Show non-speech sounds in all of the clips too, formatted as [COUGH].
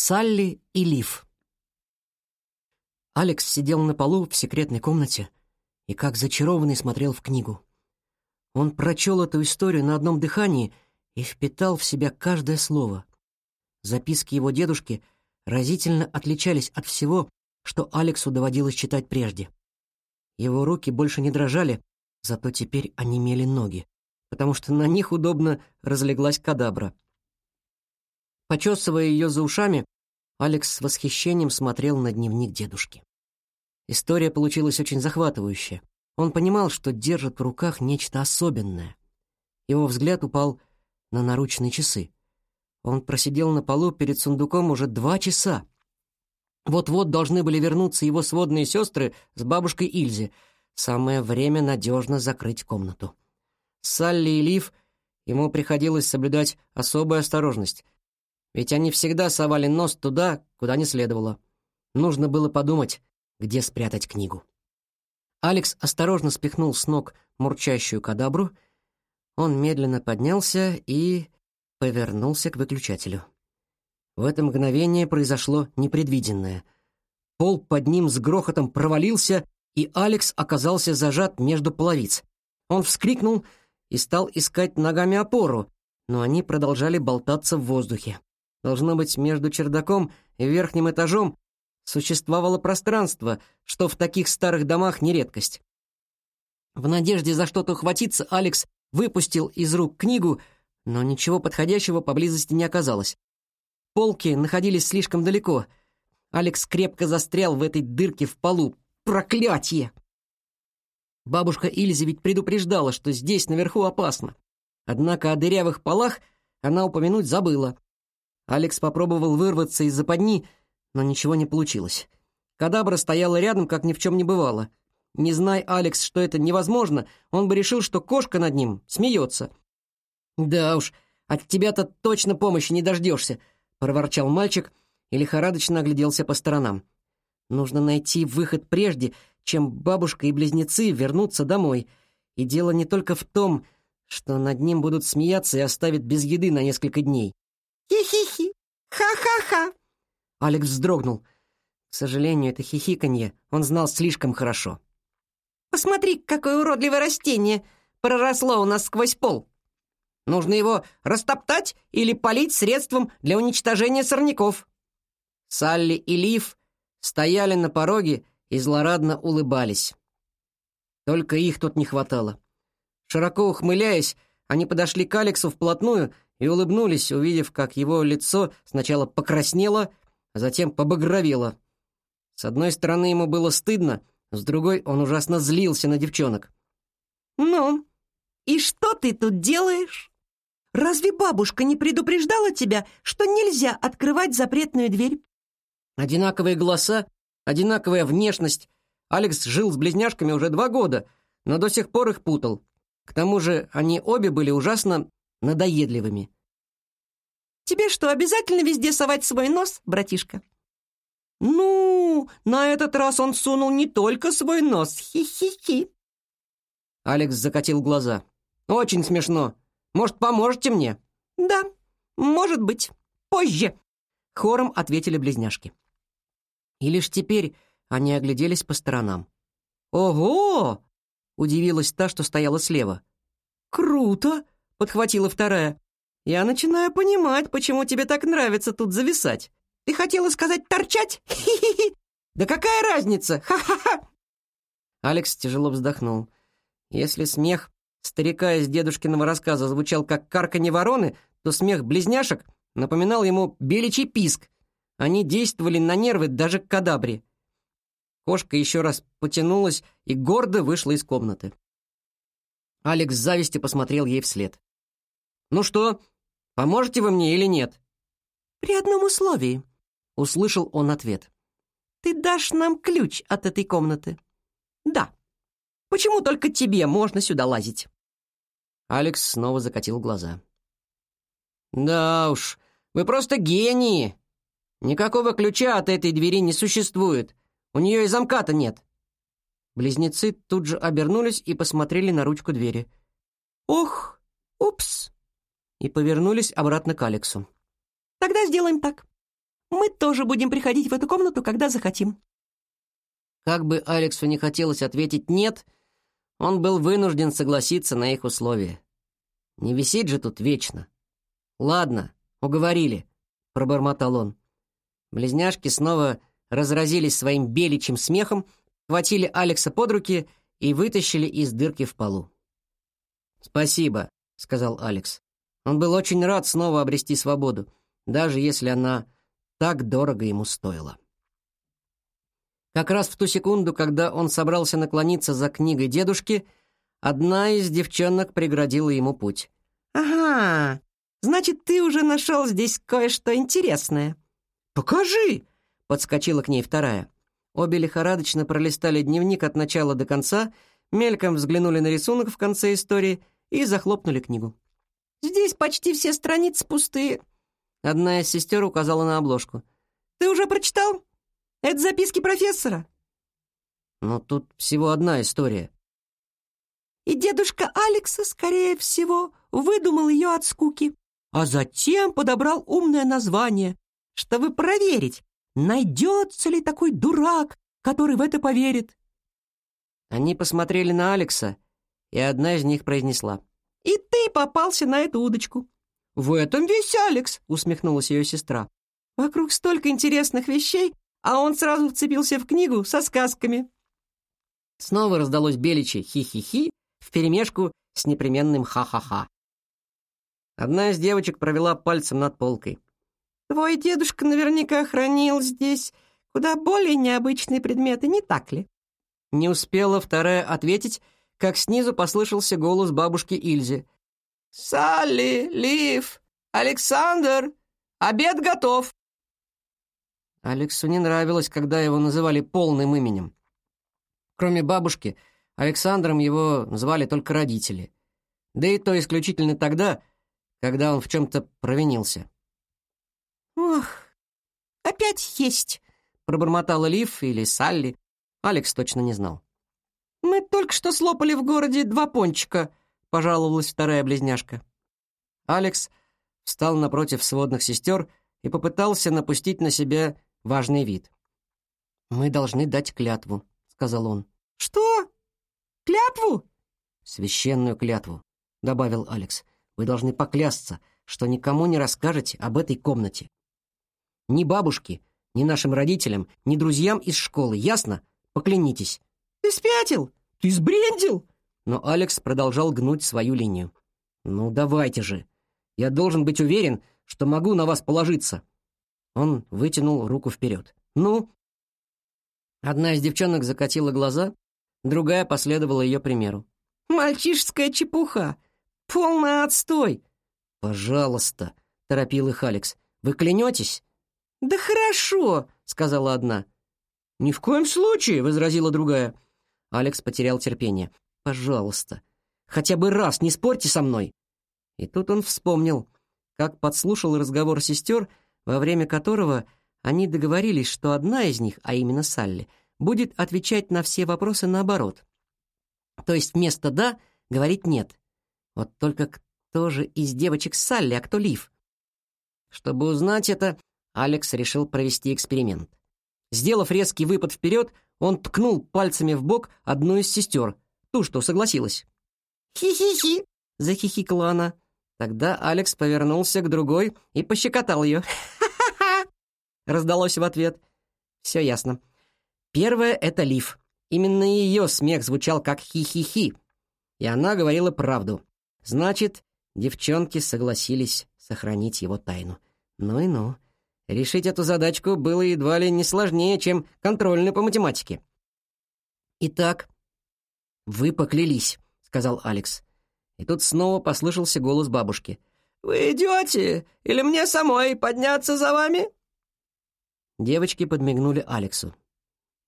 Салли и Лив. Алекс сидел на полу в секретной комнате и как зачарованный смотрел в книгу. Он прочел эту историю на одном дыхании и впитал в себя каждое слово. Записки его дедушки разительно отличались от всего, что Алексу доводилось читать прежде. Его руки больше не дрожали, зато теперь онемели ноги, потому что на них удобно разлеглась кадабра. Почесывая ее за ушами, Алекс с восхищением смотрел на дневник дедушки. История получилась очень захватывающая. Он понимал, что держит в руках нечто особенное. Его взгляд упал на наручные часы. Он просидел на полу перед сундуком уже два часа. Вот-вот должны были вернуться его сводные сестры с бабушкой Ильзи. Самое время надежно закрыть комнату. Салли и Лив ему приходилось соблюдать особую осторожность — ведь они всегда совали нос туда, куда не следовало. Нужно было подумать, где спрятать книгу. Алекс осторожно спихнул с ног мурчащую кадабру. Он медленно поднялся и повернулся к выключателю. В это мгновение произошло непредвиденное. Пол под ним с грохотом провалился, и Алекс оказался зажат между половиц. Он вскрикнул и стал искать ногами опору, но они продолжали болтаться в воздухе. Должно быть, между чердаком и верхним этажом существовало пространство, что в таких старых домах не редкость. В надежде за что-то ухватиться, Алекс выпустил из рук книгу, но ничего подходящего поблизости не оказалось. Полки находились слишком далеко. Алекс крепко застрял в этой дырке в полу. Проклятье! Бабушка Ильзи ведь предупреждала, что здесь наверху опасно. Однако о дырявых полах она упомянуть забыла. Алекс попробовал вырваться из западни, но ничего не получилось. Кадабра стояла рядом, как ни в чем не бывало. Не зная Алекс, что это невозможно, он бы решил, что кошка над ним смеется. «Да уж, от тебя-то точно помощи не дождешься», — проворчал мальчик и лихорадочно огляделся по сторонам. «Нужно найти выход прежде, чем бабушка и близнецы вернутся домой. И дело не только в том, что над ним будут смеяться и оставят без еды на несколько дней. Хи-хи-хи! Ха-ха-ха!» Алекс вздрогнул. К сожалению, это хихиканье он знал слишком хорошо. «Посмотри, какое уродливое растение проросло у нас сквозь пол. Нужно его растоптать или полить средством для уничтожения сорняков». Салли и Лив стояли на пороге и злорадно улыбались. Только их тут не хватало. Широко ухмыляясь, они подошли к Алексу вплотную и улыбнулись, увидев, как его лицо сначала покраснело, а затем побагровело. С одной стороны, ему было стыдно, с другой он ужасно злился на девчонок. «Ну, и что ты тут делаешь? Разве бабушка не предупреждала тебя, что нельзя открывать запретную дверь?» Одинаковые голоса, одинаковая внешность. Алекс жил с близняшками уже два года, но до сих пор их путал. К тому же они обе были ужасно надоедливыми. «Тебе что, обязательно везде совать свой нос, братишка?» «Ну, на этот раз он сунул не только свой нос, хи-хи-хи!» Алекс закатил глаза. «Очень смешно. Может, поможете мне?» «Да, может быть. Позже!» Хором ответили близняшки. И лишь теперь они огляделись по сторонам. «Ого!» — удивилась та, что стояла слева. «Круто!» — подхватила вторая. «Я начинаю понимать, почему тебе так нравится тут зависать. Ты хотела сказать торчать? [LAUGHS] Хи-хи-хи! Да какая разница? Ха-ха-ха!» Алекс тяжело вздохнул. Если смех старика из дедушкиного рассказа звучал как карканье вороны, то смех близняшек напоминал ему беличий писк. Они действовали на нервы даже к кадабре. Кошка еще раз потянулась и гордо вышла из комнаты. Алекс с завистью посмотрел ей вслед. «Ну что, поможете вы мне или нет?» «При одном условии», — услышал он ответ. «Ты дашь нам ключ от этой комнаты?» «Да. Почему только тебе можно сюда лазить?» Алекс снова закатил глаза. «Да уж, вы просто гении! Никакого ключа от этой двери не существует. У нее и замка-то нет. Близнецы тут же обернулись и посмотрели на ручку двери. «Ох, упс!» И повернулись обратно к Алексу. «Тогда сделаем так. Мы тоже будем приходить в эту комнату, когда захотим». Как бы Алексу не хотелось ответить «нет», он был вынужден согласиться на их условия. Не висеть же тут вечно. «Ладно, уговорили», — пробормотал он. Близняшки снова разразились своим беличьим смехом, хватили Алекса под руки и вытащили из дырки в полу. «Спасибо», — сказал Алекс. Он был очень рад снова обрести свободу, даже если она так дорого ему стоила. Как раз в ту секунду, когда он собрался наклониться за книгой дедушки, одна из девчонок преградила ему путь. «Ага, значит, ты уже нашел здесь кое-что интересное». «Покажи!» — подскочила к ней вторая. Обе лихорадочно пролистали дневник от начала до конца, мельком взглянули на рисунок в конце истории и захлопнули книгу. «Здесь почти все страницы пустые». Одна из сестер указала на обложку. «Ты уже прочитал?» Это записки профессора. Но тут всего одна история. И дедушка Алекса, скорее всего, выдумал ее от скуки, а затем подобрал умное название, чтобы проверить, найдется ли такой дурак, который в это поверит. Они посмотрели на Алекса, и одна из них произнесла. «И ты попался на эту удочку». «В этом весь Алекс», — усмехнулась ее сестра. «Вокруг столько интересных вещей, а он сразу вцепился в книгу со сказками. Снова раздалось беличье «хи-хи-хи» вперемешку с непременным «ха-ха-ха». Одна из девочек провела пальцем над полкой. «Твой дедушка наверняка хранил здесь куда более необычные предметы, не так ли?» Не успела вторая ответить, как снизу послышался голос бабушки Ильзи. «Салли, Лив, Александр, обед готов!» Алексу не нравилось, когда его называли полным именем. Кроме бабушки, Александром его звали только родители. Да и то исключительно тогда, когда он в чем-то провинился. «Ох, опять есть!» — пробормотала Лив или Салли. Алекс точно не знал. «Мы только что слопали в городе два пончика», — пожаловалась вторая близняшка. Алекс встал напротив сводных сестер и попытался напустить на себя важный вид. «Мы должны дать клятву», — сказал он. «Что? Клятву?» «Священную клятву», — добавил Алекс. «Вы должны поклясться, что никому не расскажете об этой комнате. Ни бабушке, ни нашим родителям, ни друзьям из школы, ясно? Поклянитесь». «Ты спятил? Ты сбрендил?» Но Алекс продолжал гнуть свою линию. «Ну, давайте же. Я должен быть уверен, что могу на вас положиться. Он вытянул руку вперед. «Ну?» Одна из девчонок закатила глаза, другая последовала ее примеру. «Мальчишеская чепуха! Полный отстой!» «Пожалуйста!» — торопил их Алекс. «Вы клянетесь?» «Да хорошо!» — сказала одна. «Ни в коем случае!» — возразила другая. Алекс потерял терпение. «Пожалуйста, хотя бы раз не спорьте со мной!» И тут он вспомнил, как подслушал разговор сестер во время которого они договорились, что одна из них, а именно Салли, будет отвечать на все вопросы наоборот. То есть вместо «да» говорить «нет». Вот только кто же из девочек Салли, а кто Лив? Чтобы узнать это, Алекс решил провести эксперимент. Сделав резкий выпад вперед, он ткнул пальцами в бок одну из сестер, ту, что согласилась. «Хи-хи-хи!» — захихикала она. Тогда Алекс повернулся к другой и пощекотал ее. раздалось в ответ. Все ясно. Первое — это Лив. Именно ее смех звучал как хи-хи-хи. И она говорила правду. Значит, девчонки согласились сохранить его тайну. Ну и ну. Решить эту задачку было едва ли не сложнее, чем контрольную по математике. «Итак, вы поклялись», — сказал Алекс. И тут снова послышался голос бабушки. «Вы идете? Или мне самой подняться за вами?» Девочки подмигнули Алексу.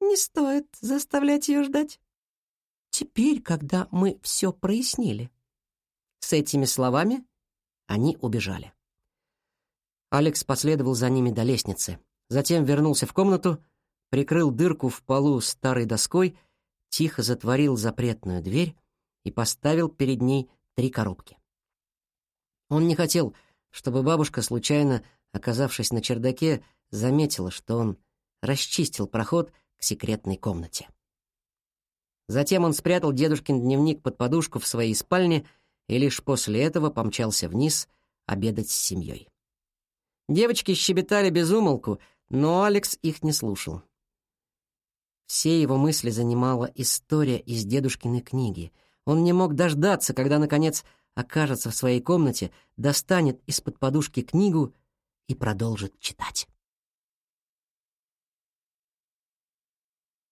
«Не стоит заставлять ее ждать. Теперь, когда мы все прояснили». С этими словами они убежали. Алекс последовал за ними до лестницы, затем вернулся в комнату, прикрыл дырку в полу старой доской, тихо затворил запретную дверь и поставил перед ней три коробки. Он не хотел, чтобы бабушка, случайно оказавшись на чердаке, заметила, что он расчистил проход к секретной комнате. Затем он спрятал дедушкин дневник под подушку в своей спальне и лишь после этого помчался вниз обедать с семьей. Девочки щебетали без умолку, но Алекс их не слушал. Все его мысли занимала история из дедушкиной книги. Он не мог дождаться, когда, наконец, окажется в своей комнате, достанет из-под подушки книгу и продолжит читать.